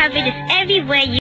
coverage is everywhere you